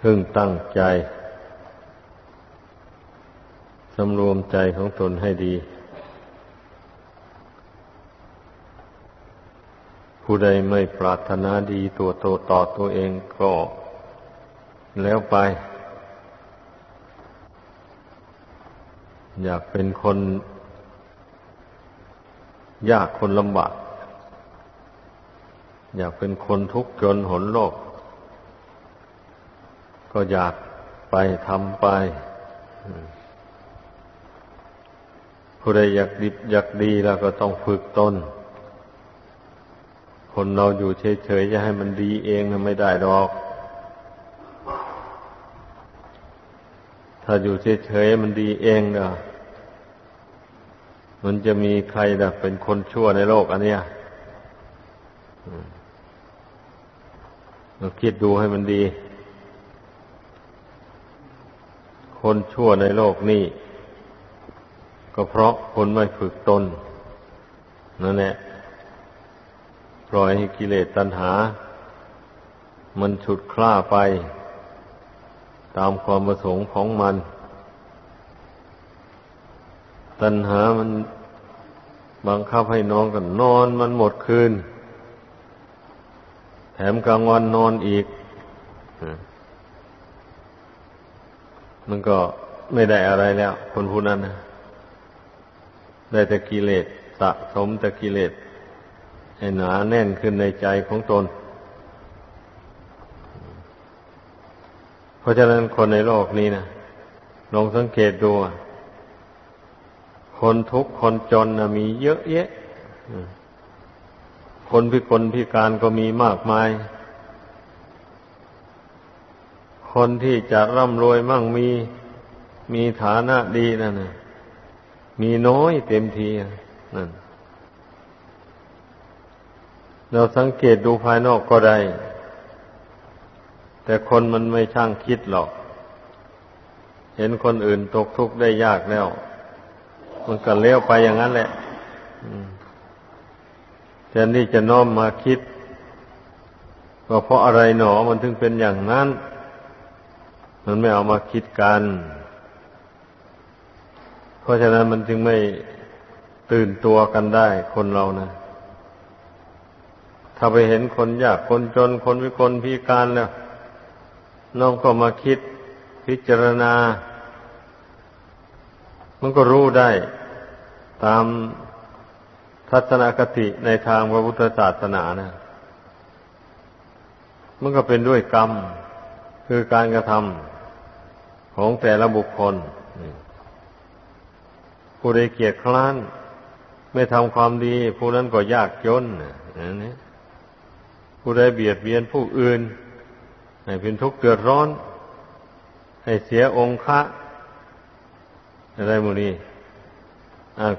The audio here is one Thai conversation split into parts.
พึงตั้งใจสำรวมใจของตนให้ดี ผู้ใดไม่ปรารถนาดีตัวโตต่อตัวเองก็แล้วไป อยากเป็นคนยากคนลำบาก อยากเป็นคนทุกข์จนหนโลก ก็อยากไปทำไปผู้ใดอยากดีอยากดีแล้วก็ต้องฝึกตนคนเราอยู่เฉยๆจะให้มันดีเองไม่ได้ดอก ถ้าอยู่เฉยๆมันดีเองเนะมันจะมีใครแบบเป็นคนชั่วในโลกอันเนี้ยเราคิดดูให้มันดี คนชั่วในโลกนี้ ก็เพราะคนไม่ฝึกตนนั่นแหละปล่อยให้กิเลสตัณหา มันฉุดคล้าไป ตามความประสงค์ของมัน ตัณหามันบังคับให้นอนกันนอนมันหมดคืน แถมกลางวันนอนอีก มันก็ไม่ได้อะไรแล้ว คนผู้นั้นนะได้แต่กิเลสสะสมแต่กิเลสให้หนาแน่นขึ้นในใจของตน เพราะฉะนั้นคนในโลกนี้นะลองสังเกตดู คนทุกข์คนจนนะมีเยอะแยะ คนพิกลพิการก็มีมากมาย คนที่จะร่ำรวยมั่งมีมีฐานะดีนั่นนะมีน้อยเต็มทีนั่น เราสังเกตดูภายนอกก็ได้ แต่คนมันไม่ช่างคิดหรอก เห็นคนอื่นตกทุกข์ได้ยากแล้ว มันก็เลี้ยวไปอย่างนั้นแหละแทนที่จะน้อมมาคิดว่าเพราะอะไรหนอมันถึงเป็นอย่างนั้น มันไม่เอามาคิดกัน เพราะฉะนั้นมันจึงไม่ตื่นตัวกันได้คนเรานะถ้าไปเห็นคนยากคนจนคนวิกลพิการแล้วน้องก็มาคิดพิจารณา มันก็รู้ได้ ตามทัศนคติในทางพระพุทธศาสนานะ มันก็เป็นด้วยกรรม คือการกระทำ ของแต่ละบุคคลผู้ใดเกียจคร้าน ไม่ทำความดี ผู้นั้นก็ยากจนอันนี้ผู้ใดเบียดเบียนผู้อื่น ให้เป็นทุกข์เกิดร้อน ให้เสียองค์ะอะไรมูนี้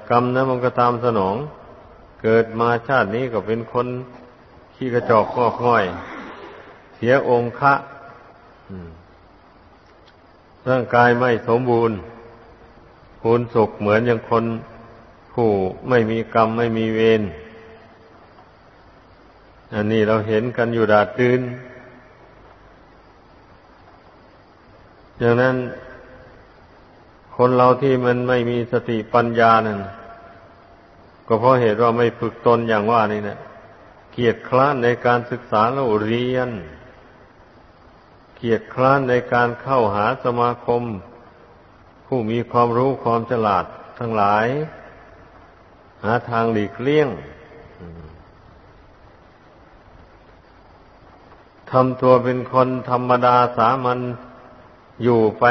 กรรมนะมันก็ตามสนอง เกิดมาชาตินี้ก็เป็นคนขี้กระจอกงอกง่อย เสียองค์ะ ร่างกายไม่สมบูรณ์พูนสุขเหมือนอย่างคนผู้ไม่มีกรรมไม่มีเวรอันนี้เราเห็นกันอยู่ดาดตื่นอย่างนั้น คนเราที่มันไม่มีสติปัญญานั่นก็เพราะเหตุว่าไม่ฝึกตนอย่างว่านี่นะเกียดคร้านในการศึกษาแล้วเรียน เกียดคร้านในการเข้าหาสมาคม ผู้มีความรู้ความฉลาดทั้งหลาย หาทางหลีกเลี่ยงทำตัวเป็นคนธรรมดาสามัญอยู่ไป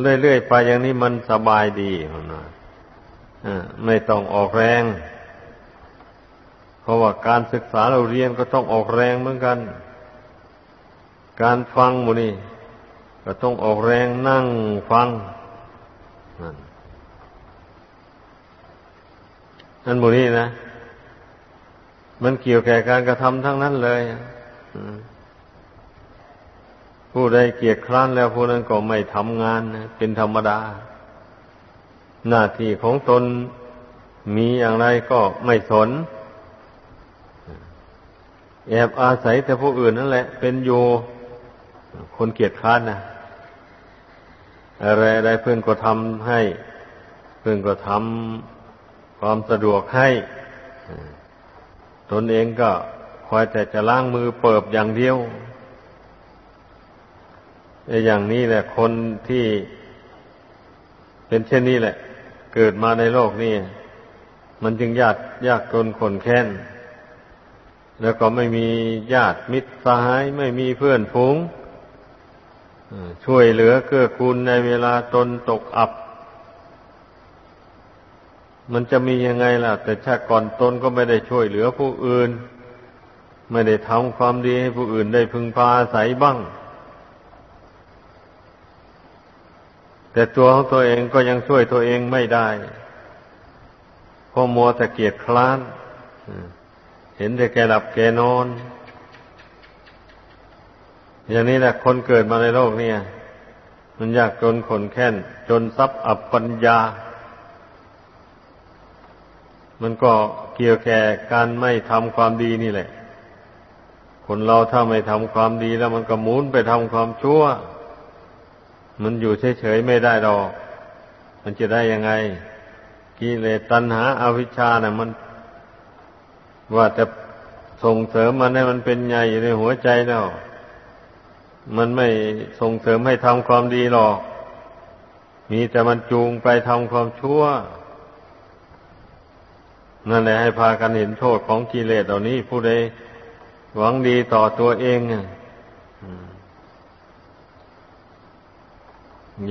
เรื่อยๆไปอย่างนี้มันสบายดีนะไม่ต้องออกแรง เพราะว่าการศึกษาเราเรียนก็ต้องออกแรงเหมือนกัน การฟังมูนี่ก็ต้องออกแรงนั่งฟังนั่นมูนี่นะ มันเกี่ยวแก่การกระทำทั้งนั้นเลยผู้ใดเกียจคร้านแล้วผู้นั้นก็ไม่ทำงานเป็นธรรมดา หน้าที่ของตนมีอย่างไรก็ไม่สน แอบอาศัยแต่ผู้อื่นนั่นแหละ เป็นอยู่ คนเกียจคร้านนะอะไรอะไรเพื่อนก็ทำให้ เพื่อนก็ทำความสะดวกให้ตนเองก็คอยแต่จะล้างมือเปิบอย่างเดียวอย่างนี้แหละ คนที่เป็นเช่นนี้แหละ เกิดมาในโลกนี้ มันจึงยากยากจนขนแค้น แล้วก็ไม่มีญาติมิตรสหาย ไม่มีเพื่อนฝูง ช่วยเหลือเกื้อกูลในเวลาตนตกอับ มันจะมียังไงล่ะ แต่ชาติก่อนตนก็ไม่ได้ช่วยเหลือผู้อื่น ไม่ได้ทำความดีให้ผู้อื่นได้พึงพาอาศัยบ้าง แต่ตัวของตัวเองก็ยังช่วยตัวเองไม่ได้พราะมัวแต่เกียจคร้านเห็นแต่แกหลับแกนอน อย่างนี้แหละคนเกิดมาในโลกเนี่ย มันยากจนขนแค้น จนทรัพย์อับปัญญา มันก็เกี่ยวแก่การไม่ทำความดีนี่แหละ คนเราถ้าไม่ทำความดีแล้วมันก็หมุนไปทำความชั่ว มันอยู่เฉยๆไม่ได้ดอก มันจะได้ยังไงกิเลสตัณหาอาวิชชานะ่ะมัน ว่าจะส่งเสริมมันให้มันเป็นใหญ่อยู่ในหัวใจแล้ว มันไม่ส่งเสริมให้ทำความดีหรอก มีแต่มันจูงไปทำความชั่ว นั่นแหละให้พากันเห็นโทษของกิเลสเหล่านี้ ผู้ใดหวังดีต่อตัวเอง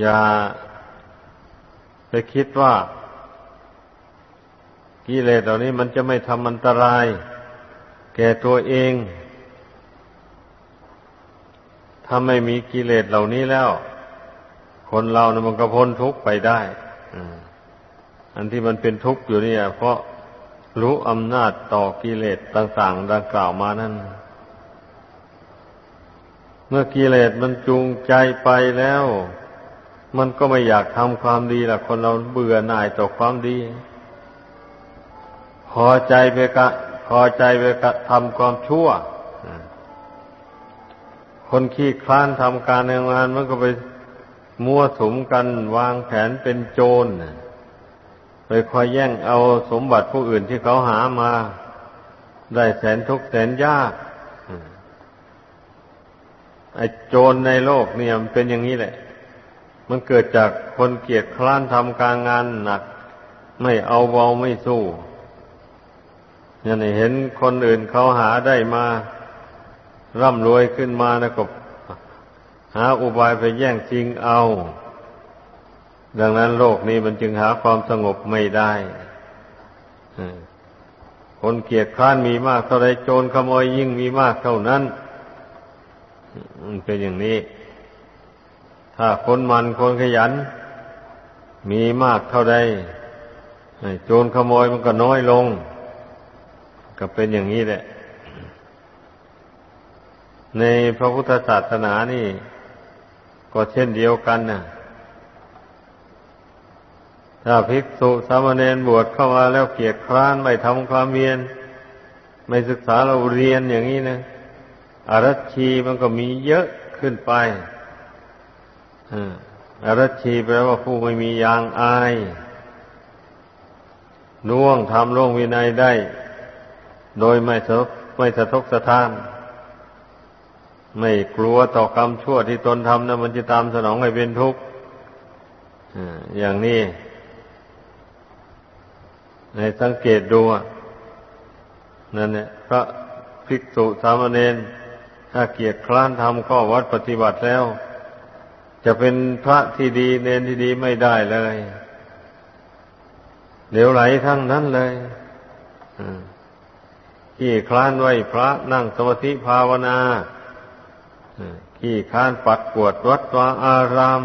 อย่าไปคิดว่ากิเลสเหล่านี้มันจะไม่ทำอันตราย แก่ตัวเอง ถ้าไม่มีกิเลสเหล่านี้แล้ว คนเรานะมันก็พ้นทุกข์ไปได้อันที่มันเป็นทุกข์อยู่เนี่ย เพราะรู้อำนาจต่อกิเลสต่างๆดังกล่าวมานั้น เมื่อกิเลสมันจูงใจไปแล้ว มันก็ไม่อยากทำความดีละคนเราเบื่อหน่ายต่อความดี พอใจไปกะพอใจไปกะทำความชั่ว คนขี้คลานทำการงานมันก็ไปมั่วสุมกันวางแผนเป็นโจรไปคอยแย่งเอาสมบัติผู้อื่นที่เขาหามา ได้แสนทุกแสนยากไอ้โจรในโลกเนี่ยมันเป็นอย่างนี้แหละ มันเกิดจากคนเกียจคร้านทำการงานหนัก ไม่เอาเบาไม่สู้เนี่ยเห็นคนอื่นเขาหาได้มา ร่ำรวยขึ้นมานะก็หาอุบายไปแย่งชิงเอา ดังนั้นโลกนี้มันจึงหาความสงบไม่ได้คนเกียดคร้านมีมากเท่าไรโจรขโมยยิ่งมีมากเท่านั้นมันเป็นอย่างนี้ ถ้าคนมันคนขยัน มีมากเท่าใดโจรขโมยมันก็น้อยลง ก็เป็นอย่างนี้แหละ ในพระพุทธศาสนานี่ ก็เช่นเดียวกันนะถ้าภิกษุสามเณรบวชเข้ามาแล้วเกียรคร้านไม่ทำความเมียน ไม่ศึกษาเราเรียนอย่างนี้นะอารัชชีมันก็มีเยอะขึ้นไปอารัชชีแปลว่าผู้ไม่มียางอายน่วงทำล่วงวินัยได้ โดยไม่สะไม่สะทกสะท้าน ไม่กลัวต่อกรรมชั่วที่ตนทำนะมันจะตามสนองให้เป็นทุกข์อย่างนี้ในสังเกตดูนั่นเนี่ยพระภิกษุสามเณรถ้าเกียรติคร้านทำข้อวัดปฏิบัติแล้ว จะเป็นพระที่ดีเนนที่ดีไม่ได้เลยเหลวไหลทั้งนั้นเลยอืมขี้คลานไหวพระนั่งสมาธิภาวนา ขี้คลานปัดกวดวัดวาอาราม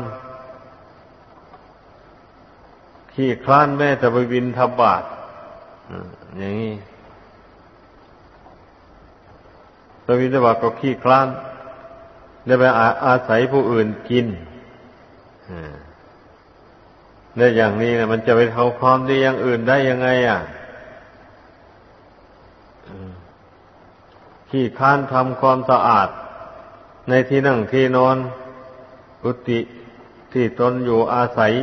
ขี้คลานแม่จะไปบินทบาทอย่างนี้ไปบินทบาทก็ขี้คลานได้ไปอาศัยผู้อื่นกินในอย่างนี้นะมันจะไปเอาความดีอย่างอื่นได้ยังไงอะขี้ค้านทำความสะอาด ในที่นั่งที่นอนกุฏิที่ตนอยู่อาศัย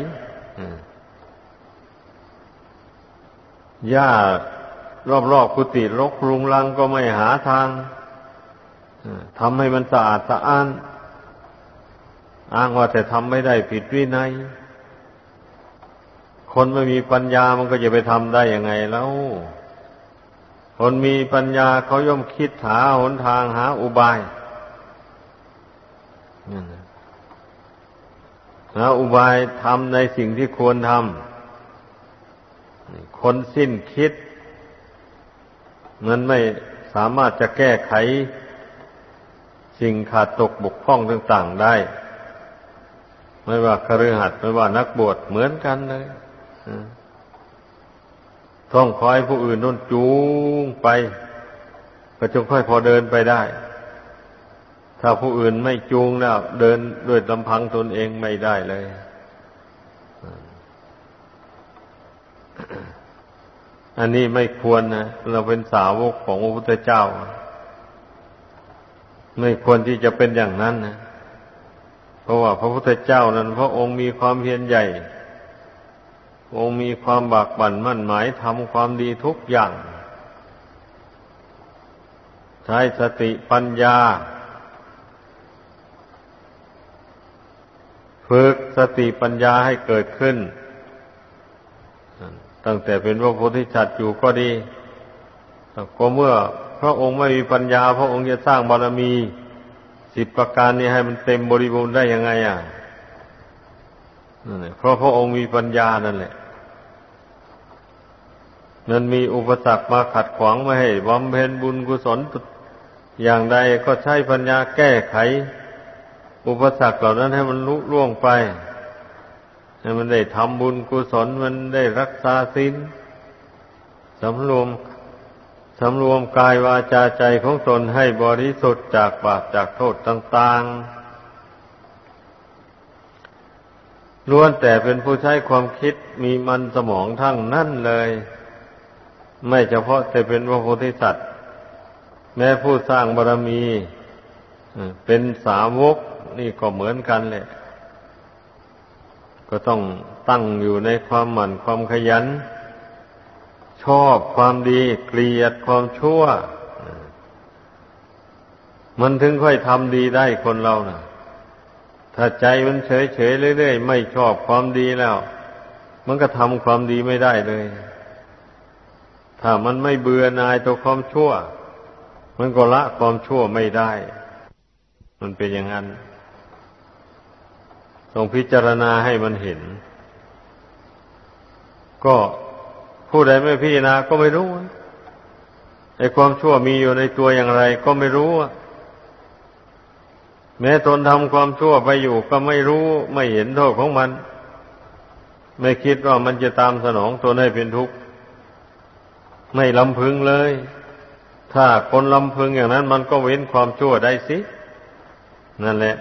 หญ้ารอบๆกุฏิรกรุงรังก็ไม่หาทางทำให้มันสะอาดสะอ้าน อ้างว่าแต่ทำไม่ได้ผิดวินัยคนไม่มีปัญญามันก็จะไปทำได้ยังไงแล้ว คนมีปัญญาเขาย่อมคิดหาหนทางหาอุบาย หาอุบายทำในสิ่งที่ควรทำ คนสิ้นคิด มันไม่สามารถจะแก้ไข สิ่งขาดตกบกพร่องต่างๆได้ ไม่ว่าคฤหัสถ์ไม่ว่านักบวชเหมือนกันเลยต้องคอยผู้อื่นนุ่นจูงไป ก็จงค่อยพอเดินไปได้ ถ้าผู้อื่นไม่จูงแล้ว เดินด้วยลำพังตนเองไม่ได้เลย อันนี้ไม่ควรนะ เราเป็นสาวกของพระพุทธเจ้า ไม่ควรที่จะเป็นอย่างนั้นนะ เพราะว่าพระพุทธเจ้านั้น พระองค์มีความเพียรใหญ่ องค์มีความบากบั่นมั่นหมายทำความดีทุกอย่าง ใช้สติปัญญา ฝึกสติปัญญาให้เกิดขึ้น ตั้งแต่เป็นพระโพธิสัตว์อยู่ก็ดีก็เมื่อพระองค์ไม่มีปัญญา พระองค์จะสร้างบารมีสิบประการนี้ให้มันเต็มบริบูรณ์ได้ยังไงอะนั่นแหละเพราะพระองค์มีปัญญานั่นแหละมันมีอุปสรรคมาขัดขวางไม่ให้บำเพ็ญบุญกุศลอย่างใดก็ใช้ปัญญาแก้ไข อุปสรรคเหล่านั้นให้มันลุล่วงไป ให้มันได้ทำบุญกุศลมันได้รักษาศีลสำรวมสำรวมกายวาจาใจของตนให้บริสุทธิ์จากบาปจากโทษต่างๆล้วนแต่เป็นผู้ใช้ความคิดมีมันสมองทั้งนั่นเลย ไม่เฉพาะแต่เป็นพระโพธิสัตว์ แม้ผู้สร้างบารมี เป็นสาวกนี่ก็เหมือนกันแหละ ก็ต้องตั้งอยู่ในความหมั่นความขยัน ชอบความดีเกลียดความชั่ว มันถึงค่อยทำดีได้คนเรานะ่ะ ถ้าใจมันเฉยเฉยเรื่อยๆไม่ชอบความดีแล้ว มันก็ทำความดีไม่ได้เลย ถ้ามันไม่เบื่อนายตัวความชั่ว มันก็ละความชั่วไม่ได้ มันเป็นอย่างนั้นต้องพิจารณาให้มันเห็น ก็ผู้ใดไม่พิจารณาก็ไม่รู้ไอ้ความชั่วมีอยู่ในตัวอย่างไร ก็ไม่รู้แม้ตนทำความชั่วไปอยู่ก็ไม่รู้ ไม่เห็นโทษของมัน ไม่คิดว่ามันจะตามสนองตนให้เป็นทุกข์ไม่ลำพึงเลย ถ้าคนลำพึงอย่างนั้น มันก็เว้นความชั่วได้สิ นั่นแหละ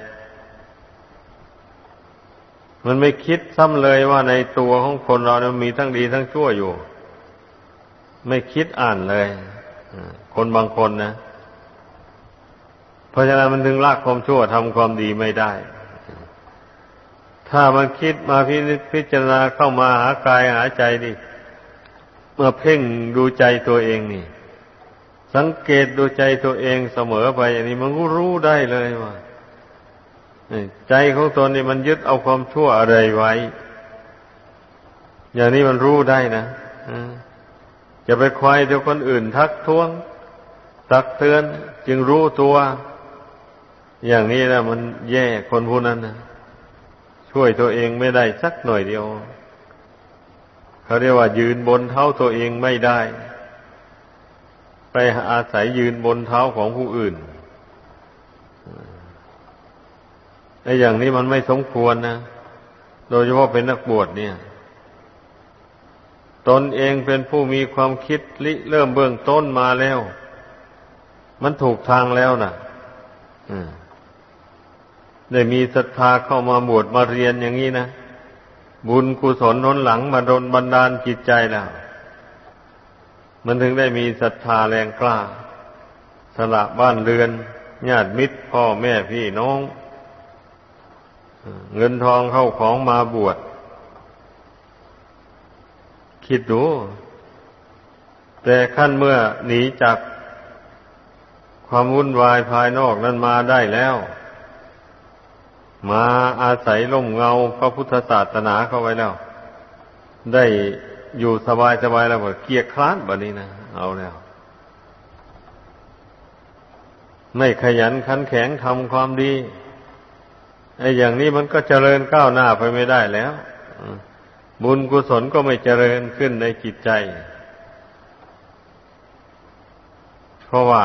มันไม่คิดซ้ำเลยว่าในตัวของคนเราเนี่ยมีทั้งดีทั้งชั่วอยู่ ไม่คิดอ่านเลยคนบางคนนะ เพราะฉะนั้นมันถึงลากความชั่วทำความดีไม่ได้ ถ้ามันคิดมาพิพจารณาเข้ามาหากายหาใจดิเมื่อเพ่งดูใจตัวเองนี่ สังเกตดูใจตัวเองเสมอไปอย่างนี้มันก็รู้ได้เลยว่า ใจของตนนี่มันยึดเอาความชั่วอะไรไว้ อย่างนี้มันรู้ได้นะจะไปควายเดี๋ยวคนอื่นทักท้วง ตักเตือนจึงรู้ตัว อย่างนี้นะมันแย่คนผู้นั้นนะช่วยตัวเองไม่ได้สักหน่อยเดียว เขาเรียกว่า ยืนบนเท้าตัวเองไม่ได้ ไปอาศัยยืนบนเท้าของผู้อื่น ไอ้อย่างนี้มันไม่สมควรนะ โดยเฉพาะเป็นนักบวชเนี่ย ตนเองเป็นผู้มีความคิดริเริ่มเบื้องต้นมาแล้ว มันถูกทางแล้วนะได้มีศรัทธาเข้ามาบวชมาเรียนอย่างนี้นะบุญกุศลน้นหลังมาดนบันดาลจิตใจแล้วมันถึงได้มีศรัทธาแรงกล้า สละบ้านเรือนญาติมิตรพ่อแม่พี่น้อง เงินทองเข้าของมาบวชคิดดู แต่ขั้นเมื่อหนีจากความวุ่นวายภายนอกนั้นมาได้แล้ว มาอาศัยล่มเงาพระพุทธศาสนาเข้าไว้แล้ว ได้อยู่สบายสบายแล้วเกียร์คร้านแบบนี้นะ เอาแล้ว ไม่ขยันขันแข็งทำความดี ไอ้อย่างนี้มันก็เจริญก้าวหน้าไปไม่ได้แล้วบุญกุศลก็ไม่เจริญขึ้นในจิตใจ เพราะว่า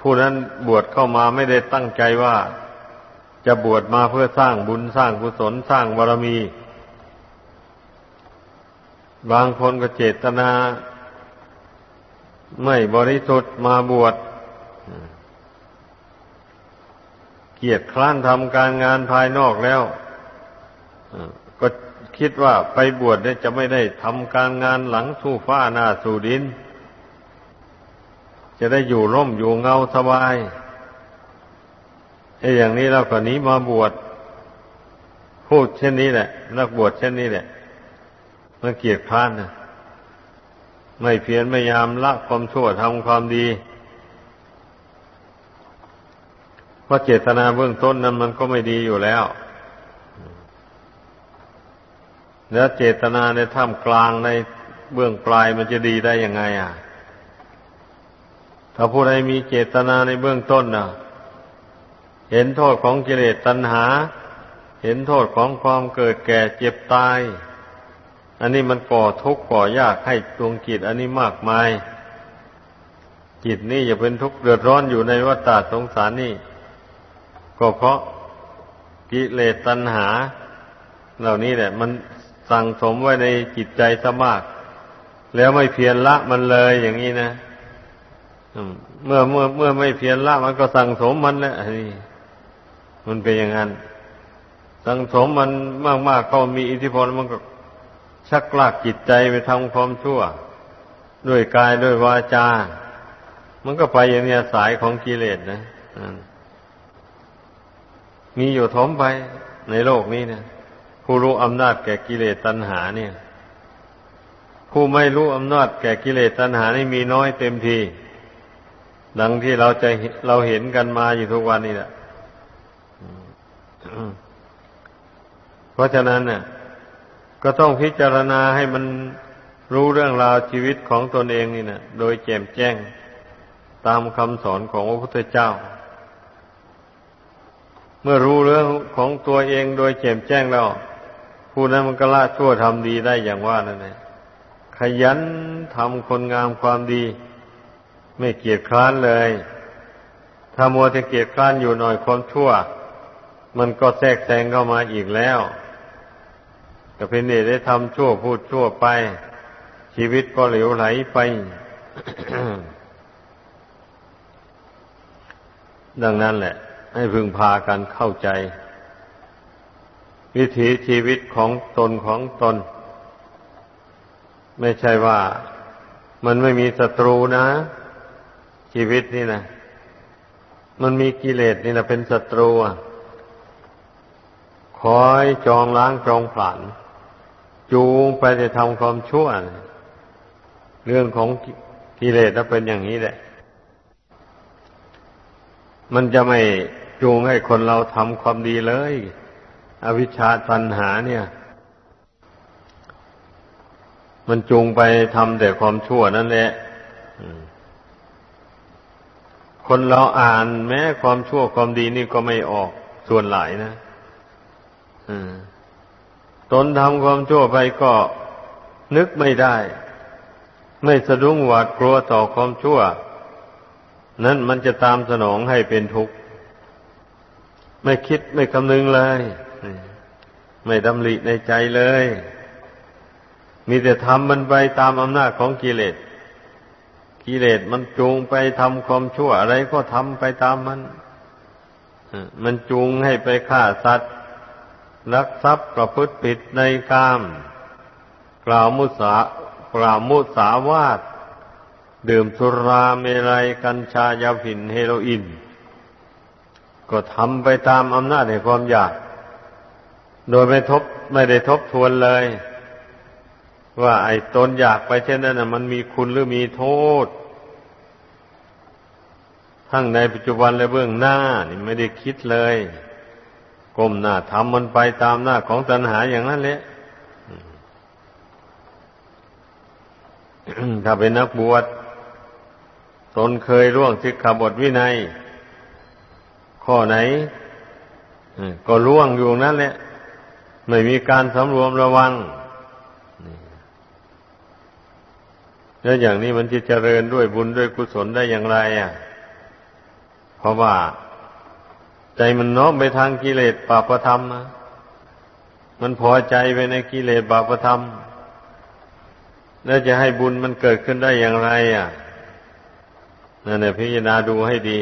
ผู้นั้นบวชเข้ามาไม่ได้ตั้งใจว่า จะบวชมาเพื่อสร้างบุญสร้างกุศลสร้างบารมี บางคนก็เจตนา ไม่บริสุทธิ์มาบวช เกียรติคร้านทำการงานภายนอกแล้วก็คิดว่าไปบวชเนี่ยจะไม่ได้ทำการงานหลังสู้ฟ้าหน้าสู่ดิน จะได้อยู่ร่มอยู่เงาสบายไอ้อย่างนี้เราก็นี้มาบวชพูดเช่นนี้แหละ นักบวชเช่นนี้แหละมันเกียดคร้านนะไม่เพียรไม่ยามละความชั่วทำความดีเพ ราะเจตนาเบื้องต้นนั้นมันก็ไม่ดีอยู่แล้ว แล้วเจตนาในท่ามกลางในเบื้องปลายมันจะดีได้ยังไง อะ ถ้าผู้ใดมีเจตนาในเบื้องต้นน่ะเห็นโทษของกิเลสตัณหา เห็นโทษของความเกิดแก่เจ็บตาย อันนี้มันก่อทุกข์ก่อยากให้ดวงจิตอันนี้มากมาย จิตนี่อย่าเป็นทุกข์เดือดร้อนอยู่ในวัฏฏสงสารนี่ ก็เพราะกิเลสตัณหา เหล่านี้แหละ มันสั่งสมไว้ในจิตใจซะมาก แล้วไม่เพียรละมันเลยอย่างนี้นะเมื่อเมื่อเมื่อไม่เพียรละมันก็สั่งสมมันแหละนี่มันเป็นอย่างนั้น สั่งสมมันมากๆเขามีอิทธิพลมันก็ชักลากจิตใจไปทำความชั่ว ด้วยกายด้วยวาจา มันก็ไปอย่างนี้สายของกิเลสนะมี มีอยู่ทมไปในโลกนี้เนะผู้รู้อำนาจแก่กิเลสตัณหาเนี่ย ผู้ไม่รู้อำนาจแก่กิเลสตัณหานี่มีน้อยเต็มทีดังที่เราจะเราเห็นกันมาอยู่ทุกวันนี้แหละเพราะฉะนั้นเนี่ยก็ต้องพิจารณาให้มันรู้เรื่องราวชีวิตของตนเองนี่นะโดยแจ่มแจ้งตามคำสอนของพระพุทธเจ้า เมื่อรู้เรื่องของตัวเองโดยแจ่มแจ้งแล้ว ผู้นั้นมันก็ละชั่วทำดีได้อย่างว่านั่นเองขยันทำคนงามความดี ไม่เกียจคร้านเลย ถ้ามัวจะเกียจคร้านอยู่หน่อยความชั่ว มันก็แทรกแซงเข้ามาอีกแล้วก็เป็นเหตุได้ทำชั่วพูดชั่วไป ชีวิตก็เหลวไหลไป ดังนั้นแหละ ให้พึงพากันเข้าใจ วิถีชีวิตของตนของตน ไม่ใช่ว่ามันไม่มีศัตรูนะ ชีวิตนี่นะมันมีกิเลสนี่นะเป็นศัตรูคอยจองล้างจองผลาน จูงไปจะทำความชั่ว เรื่องของกิเลสเป็นอย่างนี้แหละ มันจะไม่จูงให้คนเราทำความดีเลย อวิชชาตันหาเนี่ย มันจูงไปทำแต่ความชั่วนั่นแหละคนเราอ่านแม้ความชั่วความดีนี่ก็ไม่ออกส่วนหลายนะตนทำความชั่วไปก็นึกไม่ได้ ไม่สะดุ้งหวาดกลัวต่อความชั่ว นั้นมันจะตามสนองให้เป็นทุกข์ ไม่คิดไม่คำนึงเลย ไม่ดำริในใจเลย มีแต่ทำมันไปตามอำนาจของกิเลส กิเลสมันจูงไปทำความชั่วอะไรก็ทำไปตามมัน มันจูงให้ไปฆ่าสัตว์ลักทรัพย์ประพฤติผิดในกาม กล่าวมุสากล่าวมุสาวาท ดื่มสุราเมรัยกัญชายาผินเฮโรอีนก็ทำไปตามอำนาจแห่งความอยาก โดยไม่ทบไม่ได้ทบทวนเลย ว่าไอ้ตนอยากไปเช่นนั้นนะมันมีคุณหรือมีโทษ ทั้งในปัจจุบันและเบื้องหน้านี่ไม่ได้คิดเลยก้มหน้าทำมันไปตามหน้าของตัณหาอย่างนั้นแหละถ้าเป็นนักบวช ตนเคยร่วงสิกขาบทวินัย ข้อไหนก็ร่วงอยู่นั่นแหละ ไม่มีการสำรวมระวังแล้วอย่างนี้มันจะเจริญด้วยบุญด้วยกุศลได้อย่างไรอะ เพราะว่าใจมันน้อมไปทางกิเลสบาปธรรมมันพอใจไปในกิเลสบาปธรรม แล้วจะให้บุญมันเกิดขึ้นได้อย่างไร อะ นั่นแหละพิจารณาดูให้ดี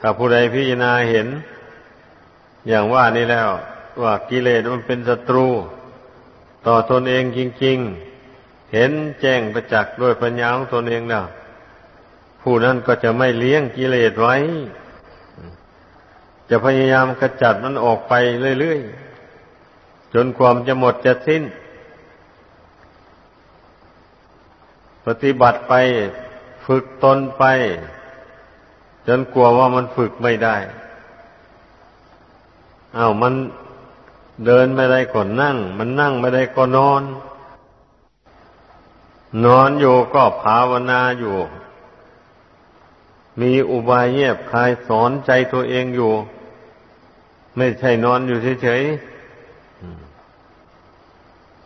ถ้าผู้ใดพิจารณาเห็น อย่างว่านี้แล้ว ว่ากิเลสมันเป็นศัตรู ต่อตนเองจริง ๆ เห็นแจ้งประจักษ์ด้วยปัญญาของตนเองแล้วผู้นั้นก็จะไม่เลี้ยงกิเลสไว้ จะพยายามขจัดมันออกไปเรื่อยๆ จนความจะหมดจะสิ้น ปฏิบัติไปฝึกตนไป จนกลัวว่ามันฝึกไม่ได้อา้าวมันเดินไม่ได้ก็นั่ง มันนั่งไม่ได้ก็นอน นอนอยู่ก็ภาวนาอยู่ มีอุบายเยียบคายสอนใจตัวเองอยู่ ไม่ใช่นอนอยู่เฉยๆ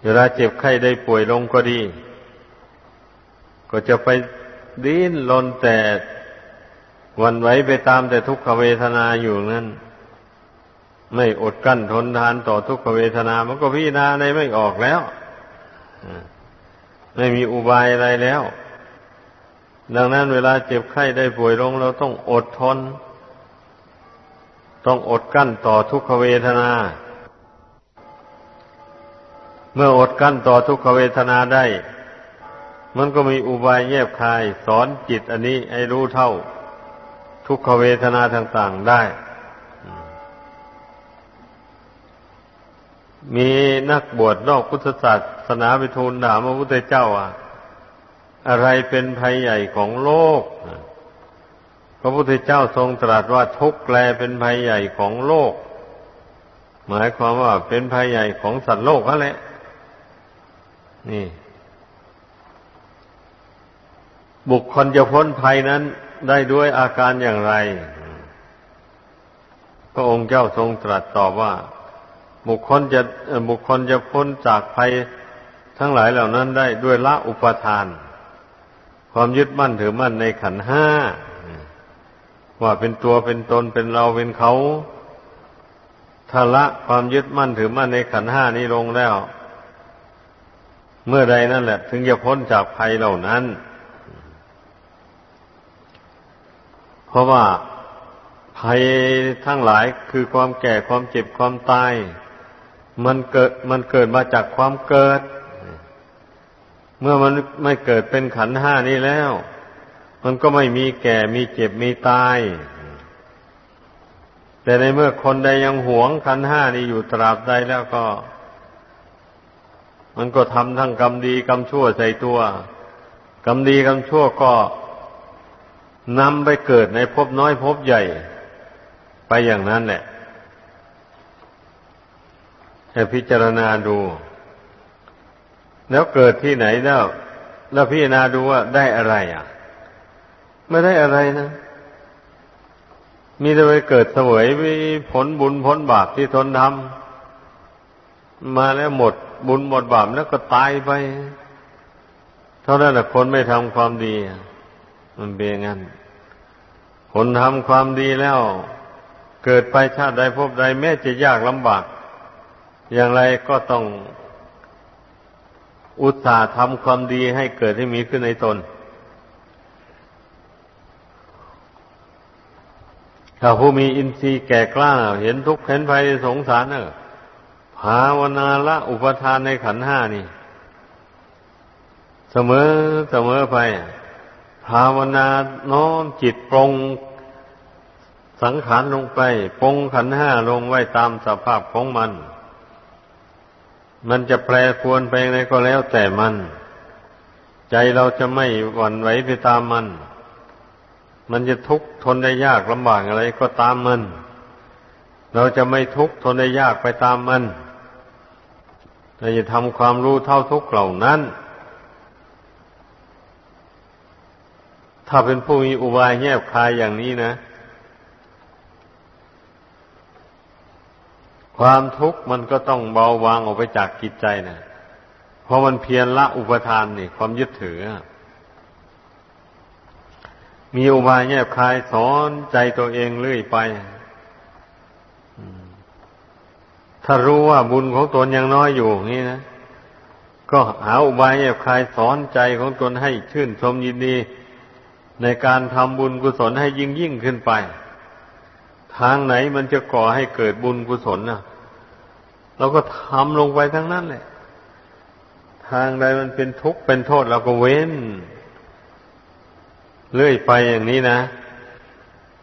เวลาเจ็บไข้ได้ป่วยลงก็ดี ก็จะไปดิ้นรนแต่วันไหวไปตามแต่ทุกขเวทนาอยู่นั้นไม่อดกั้นทนทานต่อทุกขเวทนา มันก็พิจารณาในไม่ออกแล้วไม่มีอุบายอะไรแล้ว ดังนั้นเวลาเจ็บไข้ได้ป่วยลงเราต้องอดทน ต้องอดกั้นต่อทุกขเวทนา เมื่ออดกั้นต่อทุกขเวทนาได้ มันก็มีอุบายแยบคาย สอนจิตอันนี้ให้รู้เท่า ทุกขเวทนาต่างๆได้ มีนักบวชนอกพุทธศาสนาไปทูลถามพระพุทธเจ้าอะอะไรเป็นภัยใหญ่ของโลก พระพุทธเจ้าทรงตรัสว่าทุกข์แลเป็นภัยใหญ่ของโลก หมายความว่าเป็นภัยใหญ่ของสัตว์โลกนั่นแหละ นี่ บุคคลจะพ้นภัยนั้นได้ด้วยอาการอย่างไร พระองค์เจ้าทรงตรัสตอบว่า บุคคลจะบุคคลจะพ้นจากภัยทั้งหลายเหล่านั้นได้ด้วยละอุปทาน ความยึดมั่นถือมั่นในขันห้าว่าเป็นตัวเป็นตนเป็นเราเป็นเขาทละความยึดมั่นถือมั่นในขันห้านี้ลงแล้ว เมื่อใดนั่นแหละ ถึงจะพ้นจากภัยเหล่านั้น เพราะว่าภัยทั้งหลายคือความแก่ความเจ็บความตาย มันเกิดมันเกิดมาจากความเกิด เมื่อมันไม่เกิดเป็นขันห้านี้แล้ว มันก็ไม่มีแก่มีเจ็บมีตาย แต่ในเมื่อคนใดยังหวงขันห้านี้อยู่ตราบใดแล้วก็ มันก็ทำทั้งกรรมดีกรรมชั่วใส่ตัว กรรมดีกรรมชั่วก็ นำไปเกิดในภพน้อยภพใหญ่ ไปอย่างนั้นแหละให้พิจารณาดู แล้วเกิดที่ไหนแล้ว แล้วพิจารณาดูว่าได้อะไรอะ ไม่ได้อะไรนะ มีแต่ไปเกิดเสวยมีผลบุญผลบาปที่ทนทำมาแล้วหมดบุญหมดบาปแล้วก็ตายไป เท่านั้นแหละคนไม่ทำความดี มันเป็นงั้นคนทำความดีแล้ว เกิดไปชาติใดพบใดแม้จะยากลำบาก อย่างไรก็ต้องอุตส่าห์ทำความดีให้เกิดให้มีขึ้นในตน ถ้าผู้มีอินทรีย์แก่กล้า เห็นทุกข์เห็นภัยสงสารเนอภาวนาละอุปทานในขันห้านี่ เสมอเสมอไป ภาวนาน้อมจิตปรงสังขารลงไปปรงขันห้าลงไว้ตามสภาพของมัน มันจะแปรปรวนไปไหนก็แล้วแต่มัน ใจเราจะไม่หวั่นไหวไปตามมัน มันจะทุกข์ทนได้ยากลำบากอะไรก็ตามมัน เราจะไม่ทุกข์ทนได้ยากไปตามมันเราจะทำความรู้เท่าทุกข์เหล่านั้น ถ้าเป็นผู้มีอุบายแยบคายอย่างนี้นะ ความทุกข์มันก็ต้องเบาบางออกไปจากจิตใจนะเพราะมันเพียรละอุปทานนี่ ความยึดถือ มีอุบายแยบคายสอนใจตัวเองเรื่อยไป ถ้ารู้ว่าบุญของตนยังน้อยอยู่นี่นะ ก็หาอุบายแยบคายสอนใจของตนให้ชื่นชมยินดี ในการทำบุญกุศลให้ยิ่งยิ่งขึ้นไป ทางไหนมันจะก่อให้เกิดบุญกุศลนะเราก็ทำลงไปทั้งนั้นแหละ ทางใดมันเป็นทุกข์เป็นโทษเราก็เว้นเรื่อยไปอย่างนี้นะ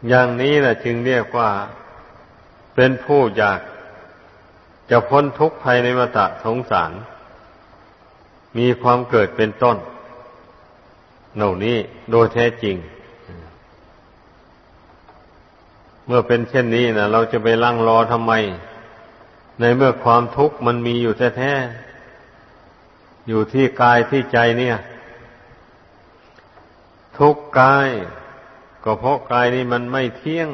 อย่างนี้แหละจึงเรียกว่าเป็นผู้อยาก จะพ้นทุกข์ภายในมตะสงสาร มีความเกิดเป็นต้น เหล่านี้โดยแท้จริง เมื่อเป็นเช่นนี้นะเราจะไปลังรอทำไม ในเมื่อความทุกข์มันมีอยู่แท้ๆอยู่ที่กายที่ใจเนี่ย ทุกกาย ก็เพราะกายนี้มันไม่เที่ยง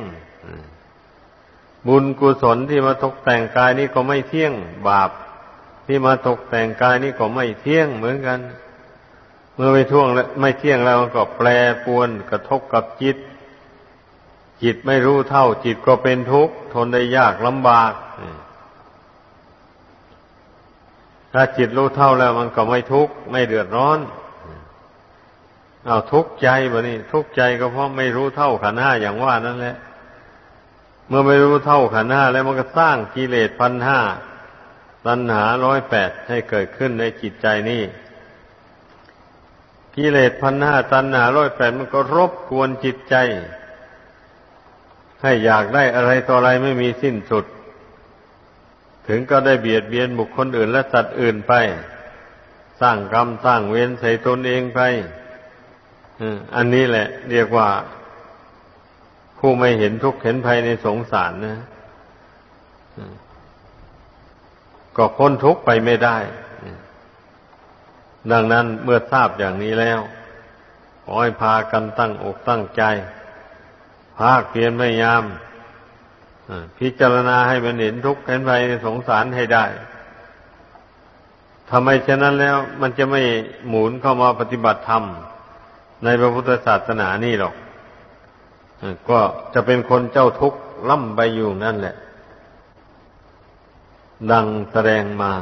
บุญกุศลที่มาตกแต่งกายนี้ก็ไม่เที่ยง บาปที่มาตกแต่งกายนี้ก็ไม่เที่ยงเหมือนกันเเมื่อไม่ท่วงแล้วไม่เที่ยงแล้วมันก็แปรปวนกระทบกับจิต จิตไม่รู้เท่า จิตก็เป็นทุกข์ทนได้ยากลำบากถ้าจิตรู้เท่าแล้วมันก็ไม่ทุกข์ไม่เดือดร้อนเอาทุกข์ใจบะนี่ทุกข์ใจก็เพราะไม่รู้เท่าขันห้าอย่างว่านั่นแหละ เมื่อไม่รู้เท่าขันห้าแล้วมันก็สร้างกิเลสพันห้าตัณหาร้อยแปดให้เกิดขึ้นในจิตใจนี่ กิเลสพันห้าตัณหาร้อยแปดมันก็รบกวนจิตใจ ให้อยากได้อะไรต่ออะไรไม่มีสิ้นสุด ถึงก็ได้เบียดเบียนบุคคลอื่นและสัตว์อื่นไป สร้างกรรมสร้างเวรใส่ตนเองไปอันนี้แหละ เรียกว่า ผู้ไม่เห็นทุกข์เห็นภัยในสงสารนะก็พ้นทุกข์ไปไม่ได้ ดังนั้นเมื่อทราบอย่างนี้แล้วขอให้พากันตั้งอกตั้งใจ ภาคเพียรพยายามพิจารณาให้มันเห็นทุกข์เห็นภัยสงสารให้ได้ทำไมฉะนั้นแล้วมันจะไม่หมุนเข้ามาปฏิบัติธรรม ในพระพุทธศาสนานี่หรอก ก็จะเป็นคนเจ้าทุกข์ล่ำไปอยู่นั่นแหละ ดังแสดงมา